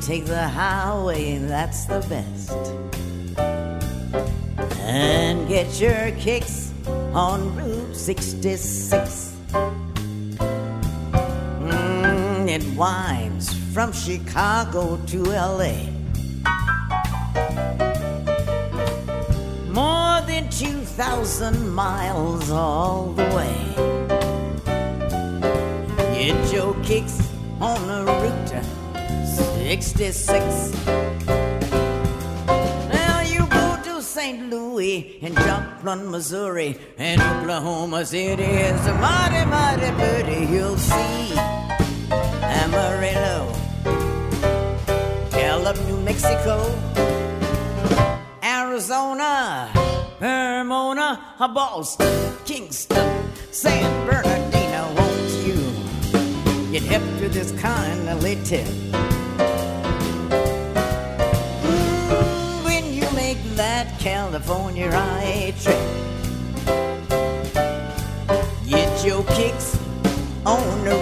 take the highway, that's the best. And get your kicks on Route 66. Mm, it winds from Chicago to LA. More than 2,000 miles all the way. Get your kicks 66. Now you go to St. Louis and Joplin, Missouri, and Oklahoma City is a mighty, mighty pretty. You'll see Amarillo, Gallup, New Mexico, Arizona, Pomona, uh, Boston, Kingston, San Bernardino. Won't you get hip to this kind of tip? California ride trip, get your kicks on the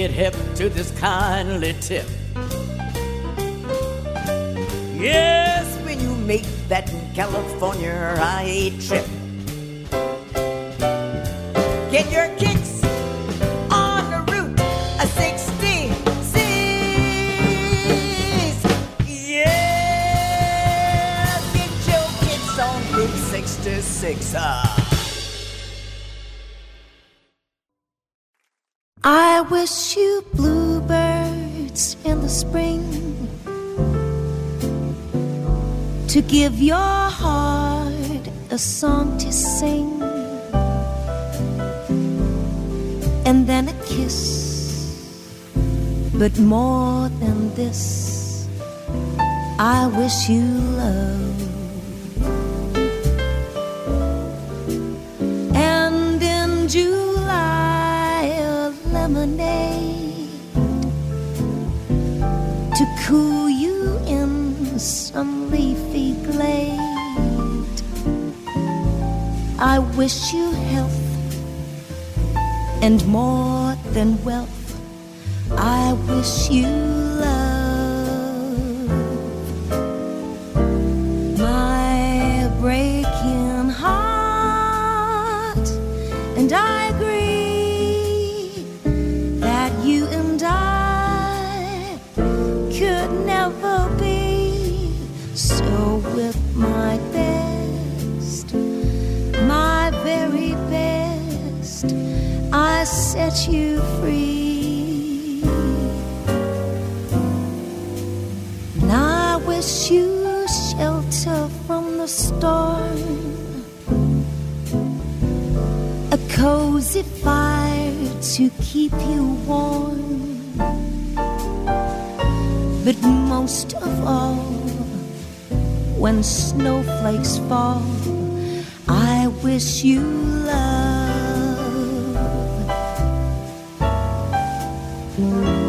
get hip to this kindly tip? Yes, when you make that California ride trip, get your kicks on the route a 66. Yeah, get your kicks on Route 66. 76. Ah. Wish you bluebirds in the spring to give your heart a song to sing and then a kiss. But more than this, I wish you love. And in a lemonade to cool you in some leafy glade. I wish you health and more than wealth. I wish you love. My breaking heart, and I you free. And I wish you shelter from the storm, a cozy fire to keep you warm. But most of all, when snowflakes fall, I wish you love. my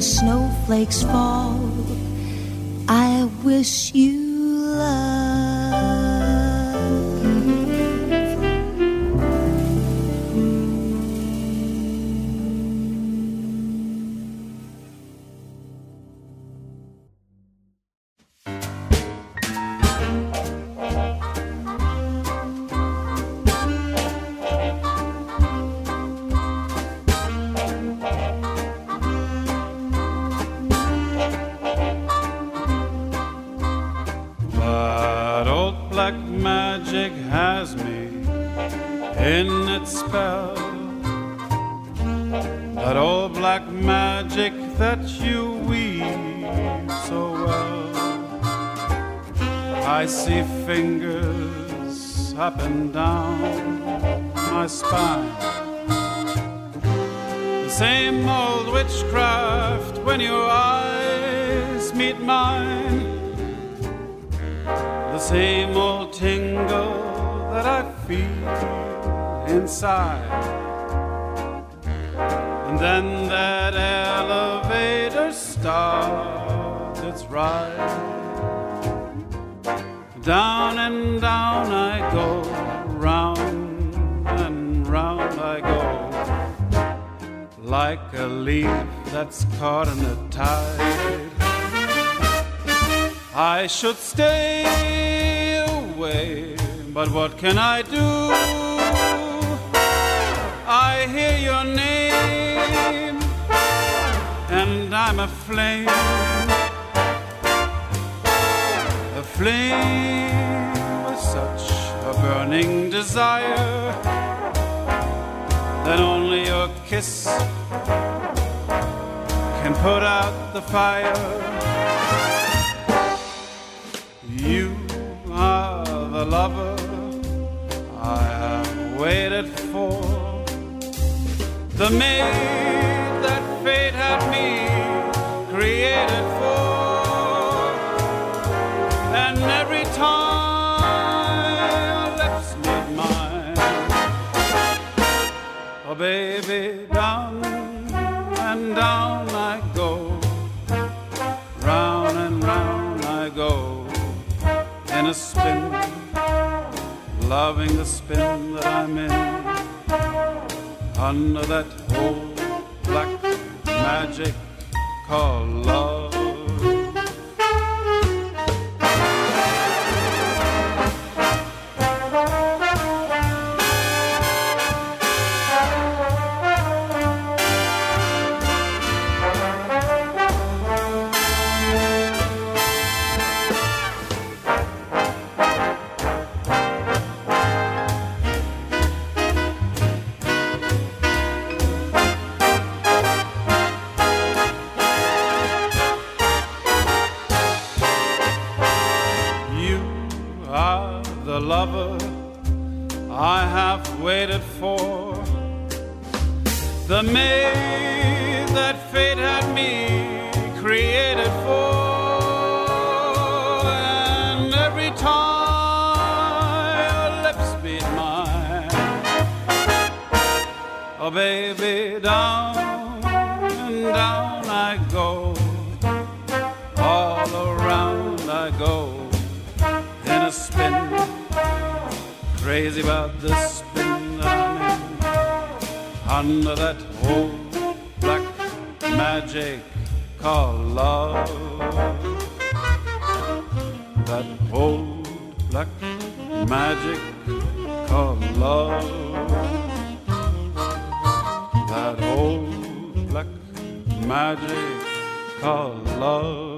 snowflakes fall, I wish you should stay away, but what can I do? I hear your name, and I'm aflame flame with such a burning desire that only your kiss can put out the fire. You are the lover I have waited for, the maid a spin, loving the spin that I'm in. Under that old black magic called love. Oh, baby, down and down I go. All around I go in a spin. Crazy about the spin I'm in. Under that old black magic called love. That old black magic called love old black magic called love.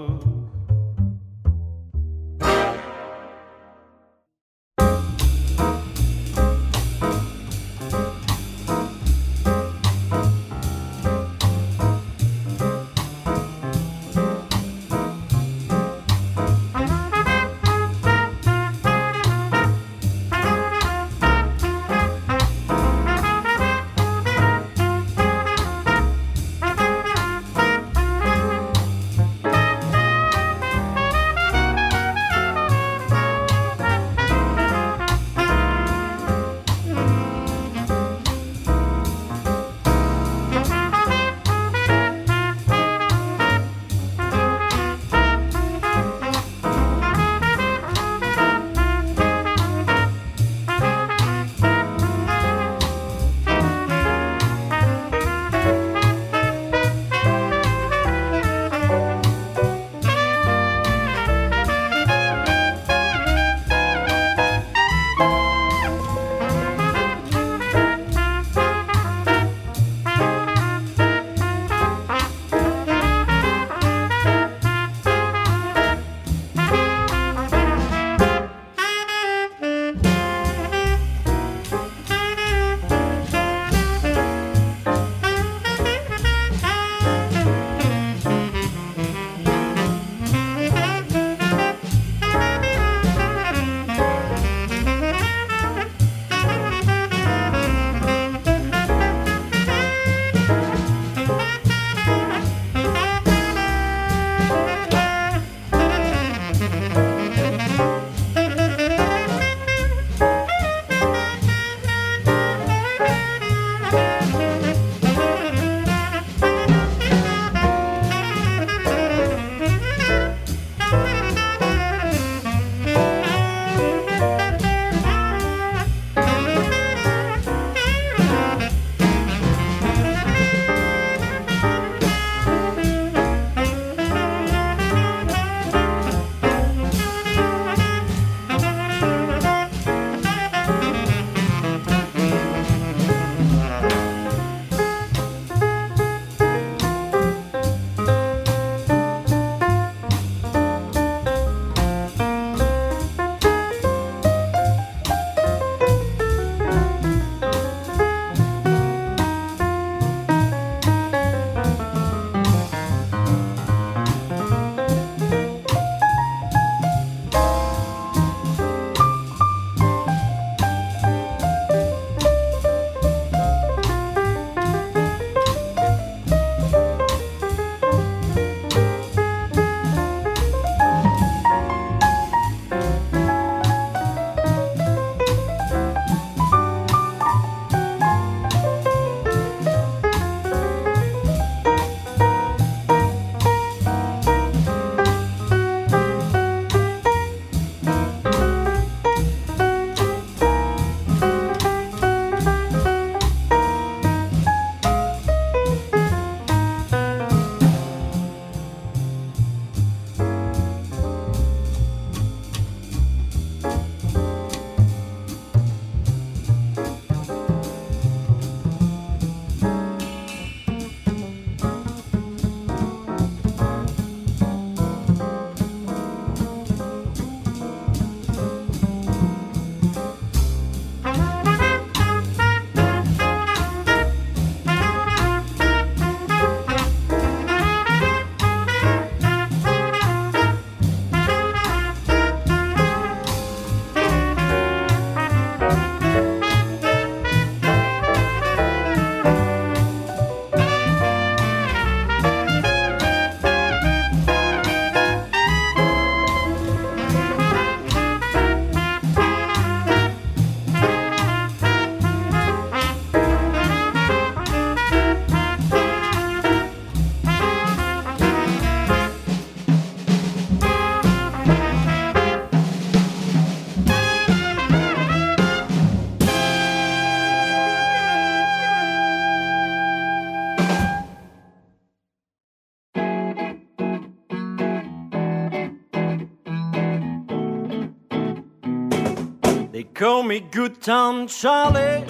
Call me Good Time Charlie.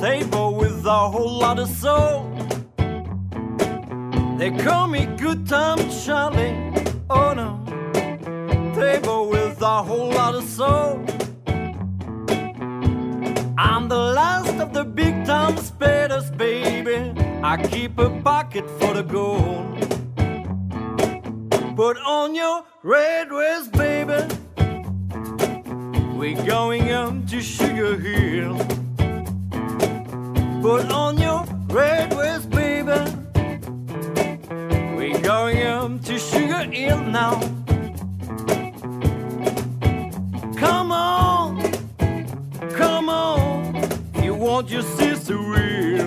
Table with a whole lot of soul. They call me Good Time Charlie. Oh no. Table with a whole lot of soul. I'm the last of the big time spiders, baby. I keep a pocket for the gold. Put on your red vest, baby. We're going up to Sugar Hill. Put on your red vest, baby. We're going up to Sugar Hill now. Come on, come on, you want your sister real.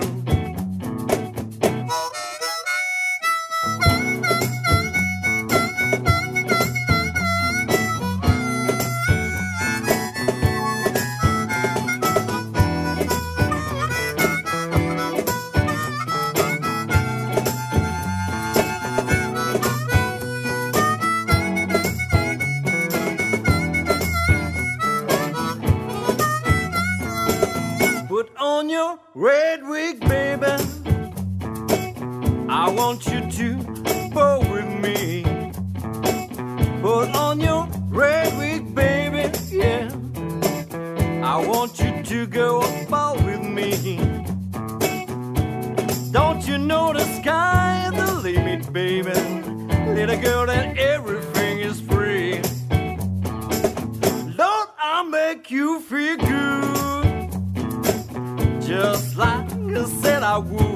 I would.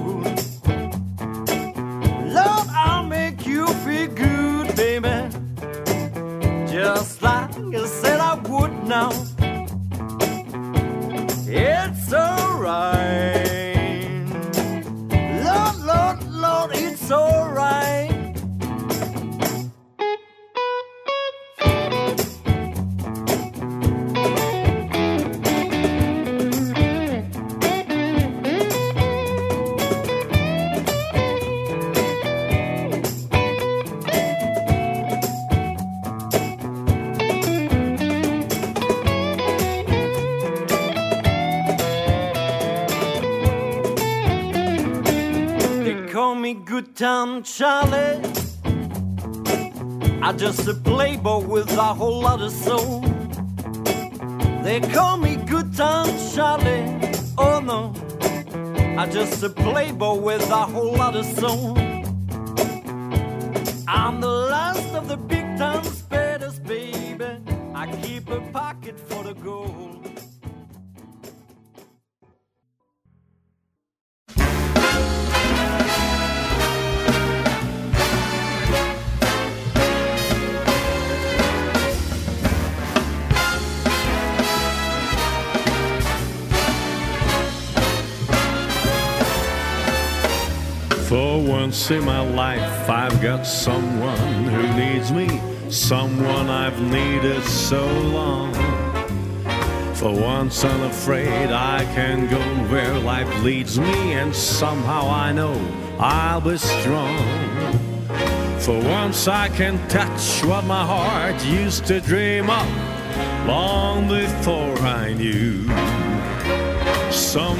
Charlie. I just For once, unafraid, I can go where life leads me, and somehow I know I'll be strong. For once, I can touch what my heart used to dream of long before I knew someone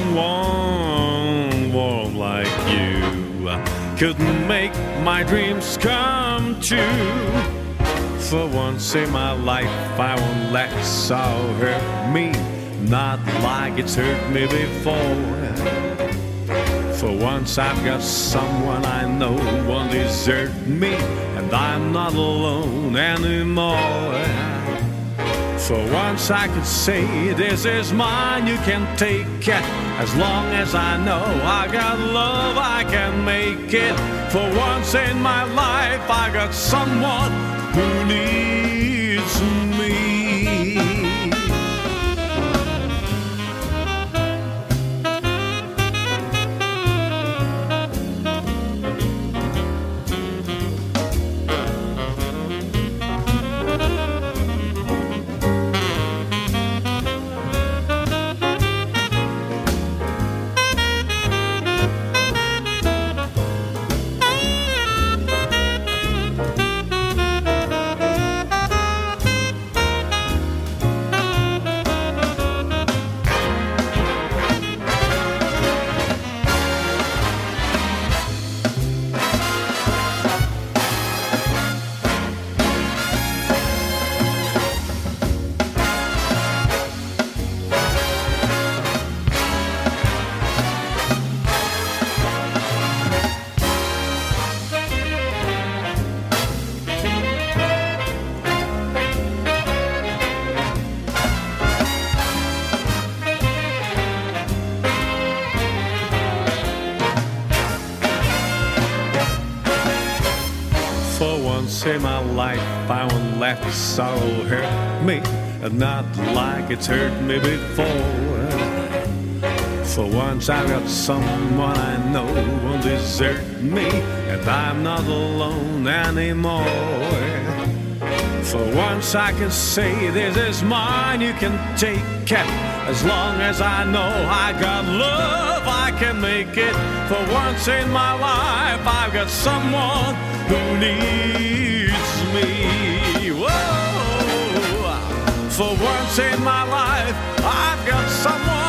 warm like you could make my dreams come true. For once in my life, I won't let sorrow hurt me, not like it's hurt me before. For once, I've got someone I know won't desert me, and I'm not alone anymore. For once I could say, This is mine, you can take it. As long as I know I got love, I can make it. For once in my life, I got someone who needs life won't let sorrow hurt me, not like it's hurt me before. For once I've got someone I know won't desert me, and I'm not alone anymore. For once I can say this is mine, you can take it. As long as I know I got love, I can make it. For once in my life, I've got someone who needs me. Whoa! For once in my life, I've got someone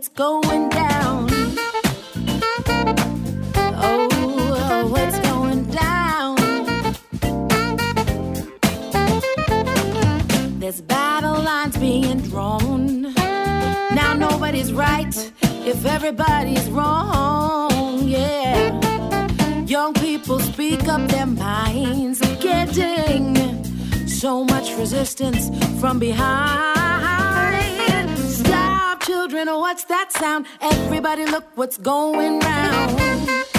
what's going down. Oh, what's going down? There's battle lines being drawn. Now nobody's right if everybody's wrong. Yeah. Young people speak up their minds, getting so much resistance from behind. Sound? Everybody, look what's going round.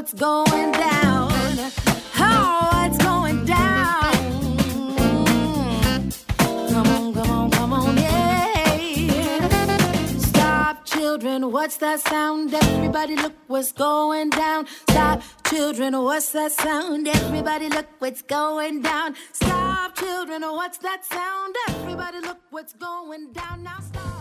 What's going down. Oh, it's going down. Come on, come on, come on, yeah. Stop, children, what's that sound? Everybody, look what's going down. Stop, children, what's that sound? Everybody, look what's going down. Stop, children, what's that sound? Everybody, look what's going down. Now stop.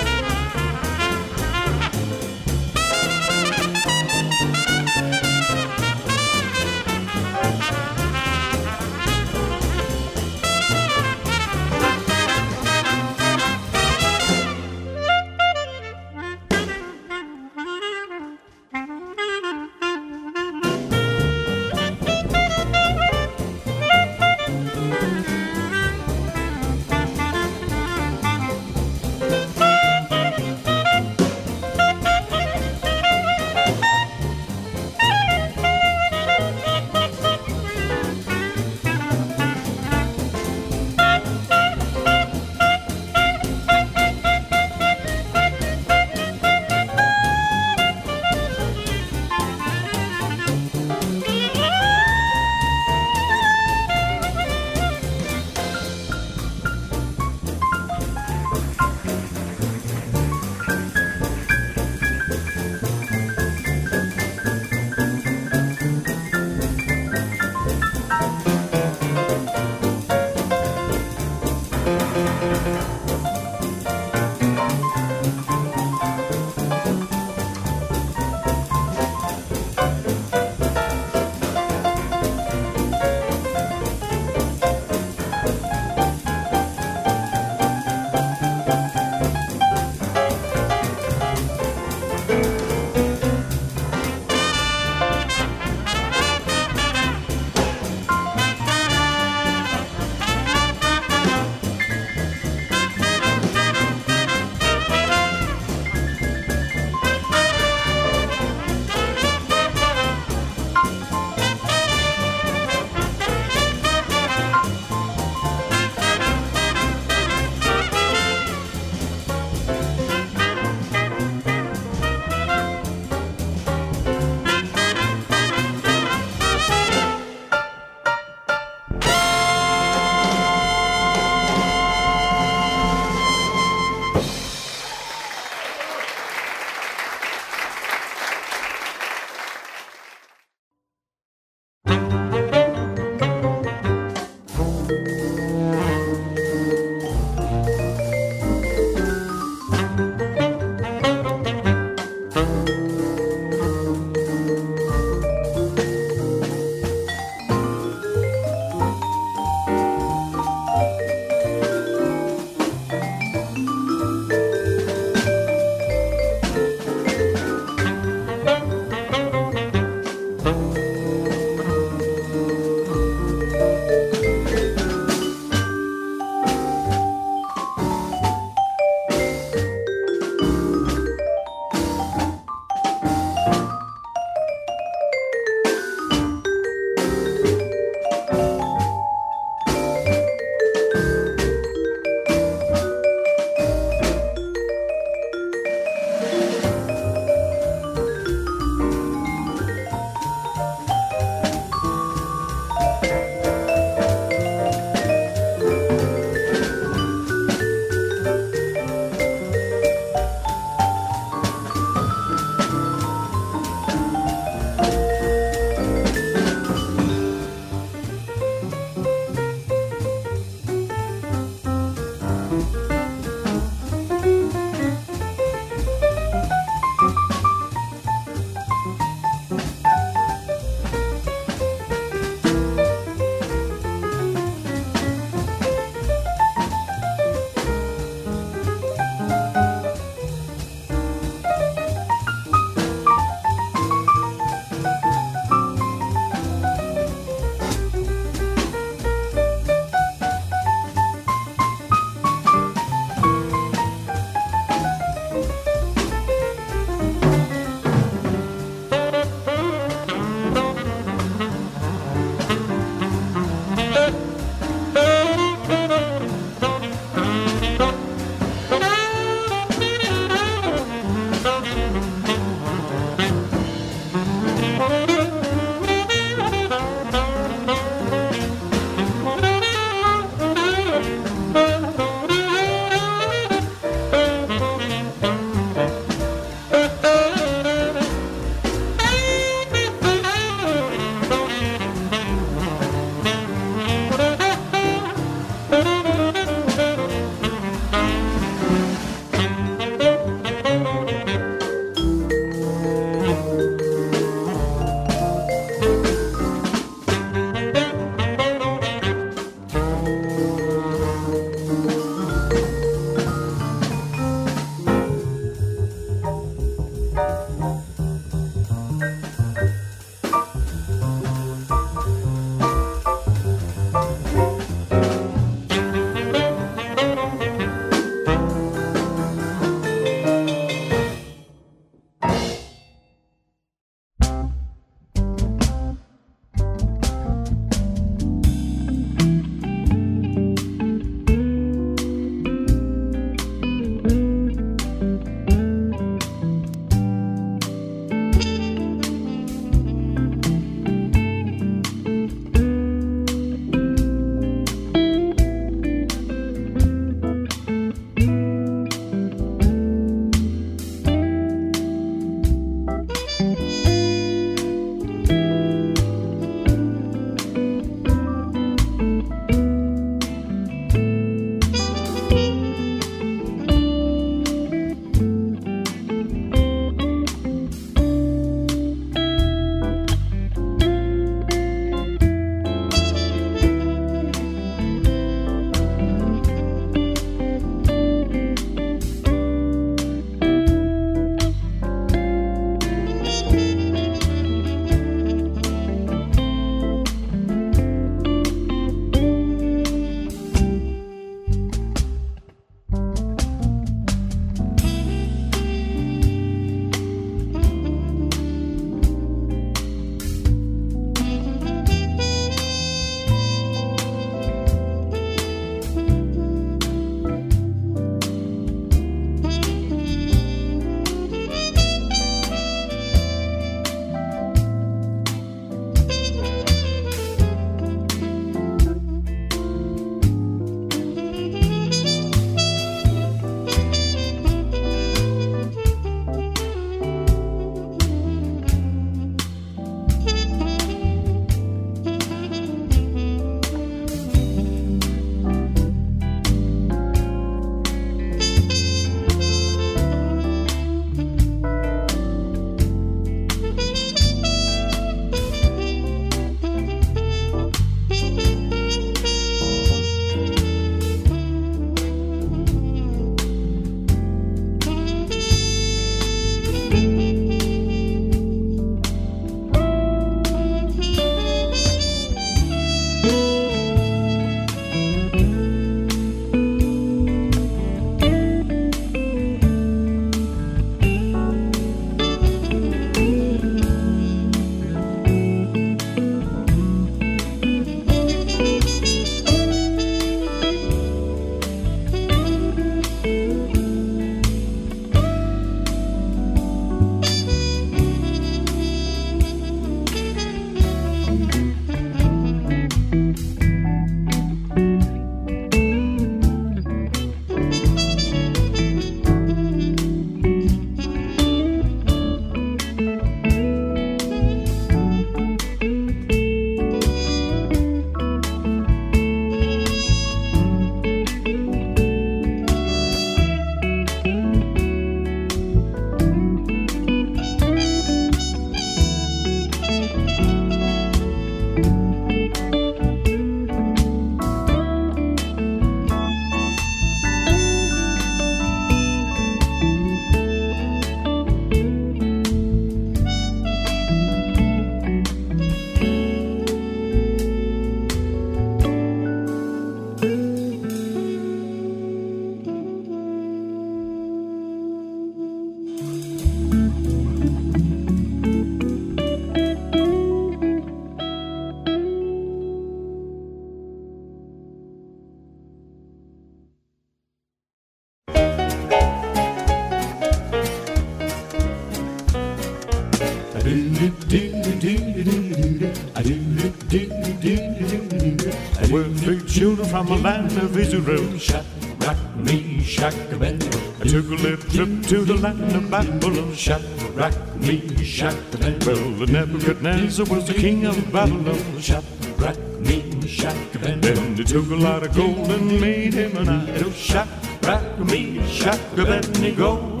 From the land of Israel. Shadrach, Meshach, Abednego. I took a little trip to the land of Babylon. Shadrach, Meshach, Abednego. Well, Nebuchadnezzar was the king of Babylon. Shadrach, Meshach, Abednego. Then they took a lot of gold and made him an idol. Shadrach, Meshach, Abednego.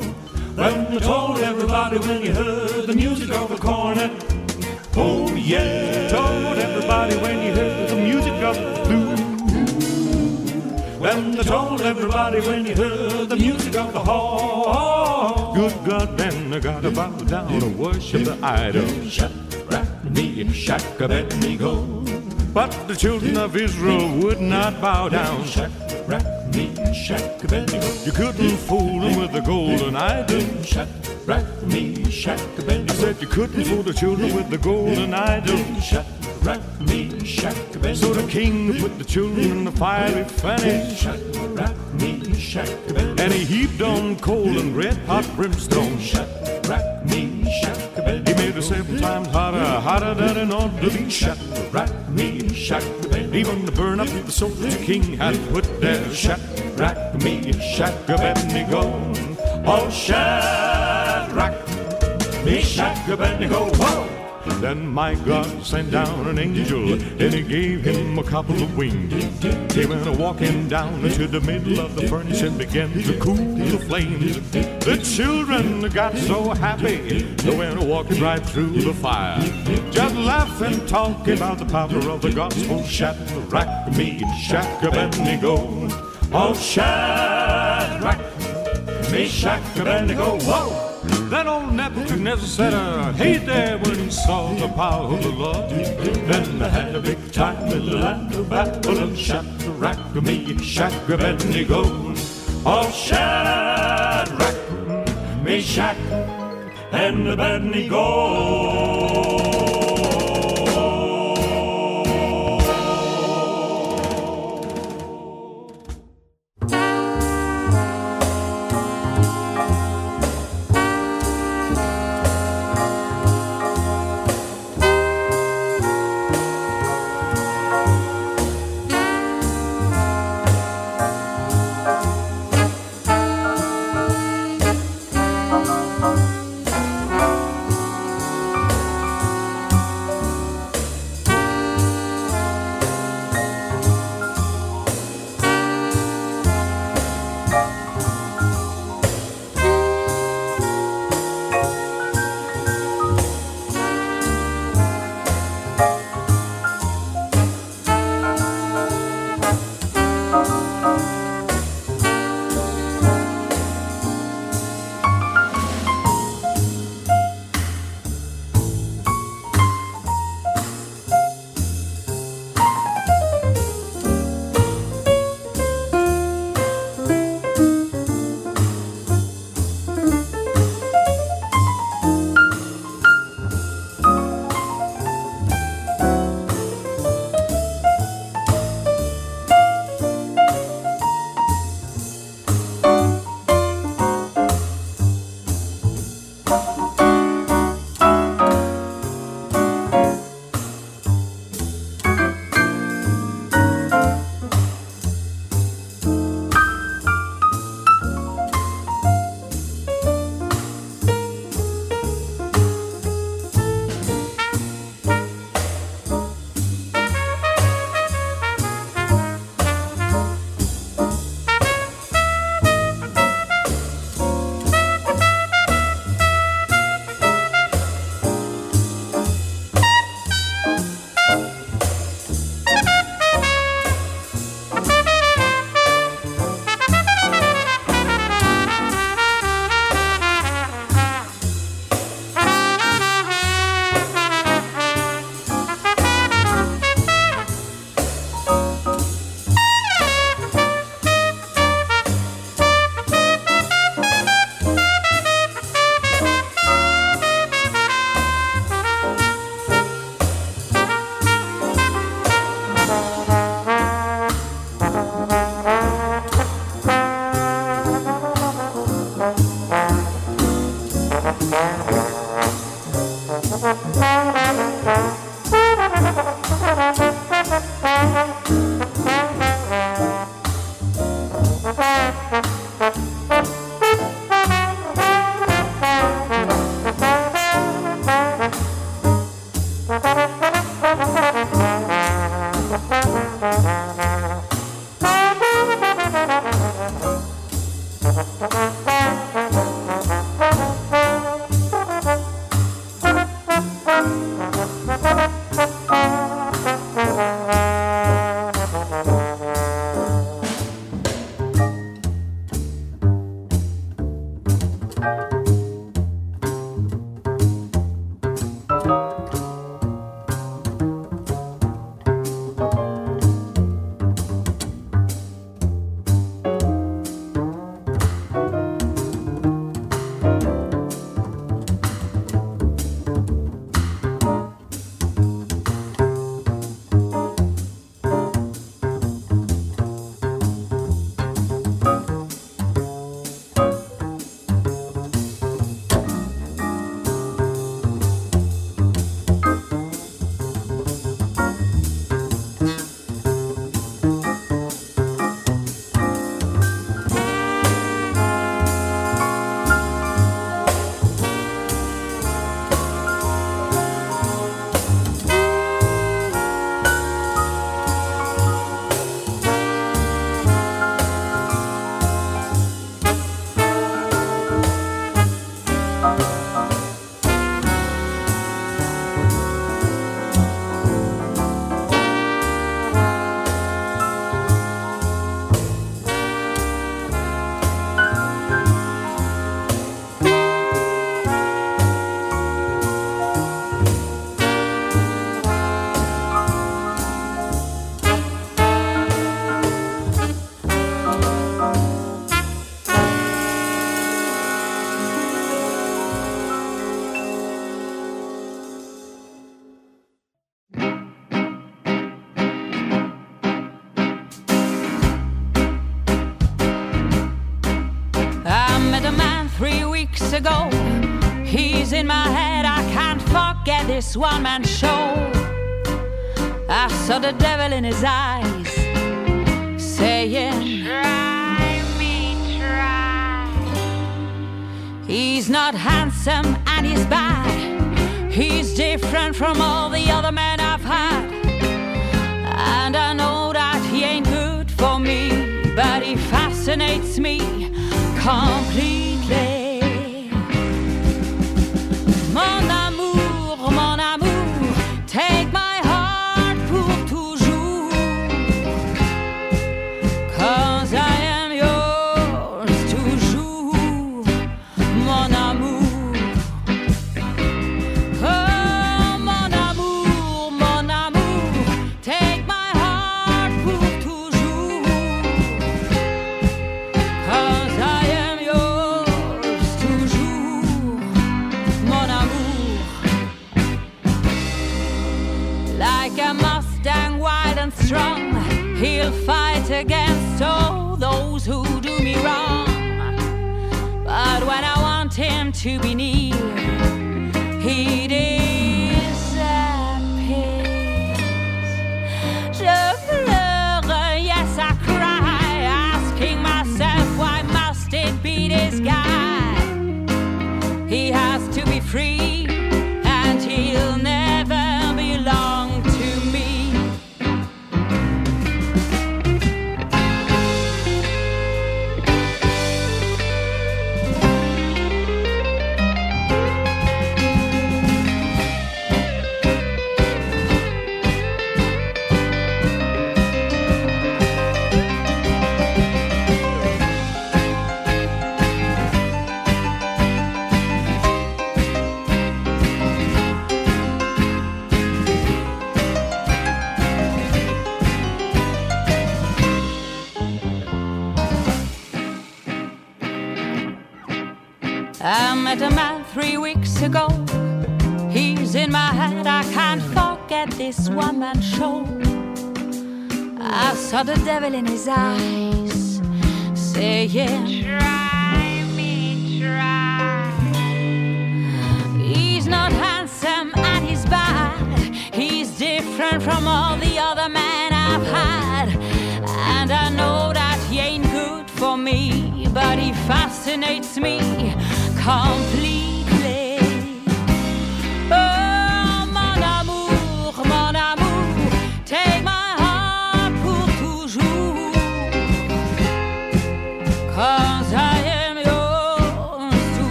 Then they told everybody when you heard the music of the cornet. Oh yeah, everybody when you heard the music of the horn. Good God, then I gotta bow down and worship the idol. Shadrach, Meshach, Abednego. But the children of Israel would not bow down. Shadrach, Meshach, Abednego. You couldn't fool them with the golden idol. Shadrach, Meshach, I Abednego. said you couldn't fool the children with the golden idol. Shadrach, Meshach, So the king put the children in the fiery furnace, Shadrach, Meshach, Abednego. and he heaped on coal and red hot brimstone. Shadrach, Meshach, He made it seven times hotter, hotter than it ought to be. Shadrach, Meshach, Abednego. Even to burn up the souls the king had put there. Shadrach, Meshach, Abednego. Oh, Shadrach, Meshach, Abednego. Whoa! Then my God sent down an angel, and he gave him a couple of wings. He went walking down into the middle of the furnace and began to cool the flames. The children got so happy, they went walking right through the fire. Just laughing, talking about the power of the gospel. Shadrach, Meshach, Abednego. Oh, Shadrach, Meshach, Abednego. Whoa! Then old Nebuchadnezzar never said, uh, hey there, when he saw the power of the Lord. Then they had a big time in the land of Babylon. Shadrach, Meshach, Abednego. Oh, Shadrach, Meshach, and Abednego. This one man show. I saw the devil in his eyes, saying, Try me, try. He's not handsome and he's bad. He's different from all the other men I've had. And I know that he ain't good for me, but he fascinates me completely. To be near, met a man three weeks ago. He's in my head, I can't forget this one man show. I saw the devil in his eyes, saying, Try me, try. He's not handsome and he's bad. He's different from all the other men I've had. And I know that he ain't good for me, but he fascinates me complete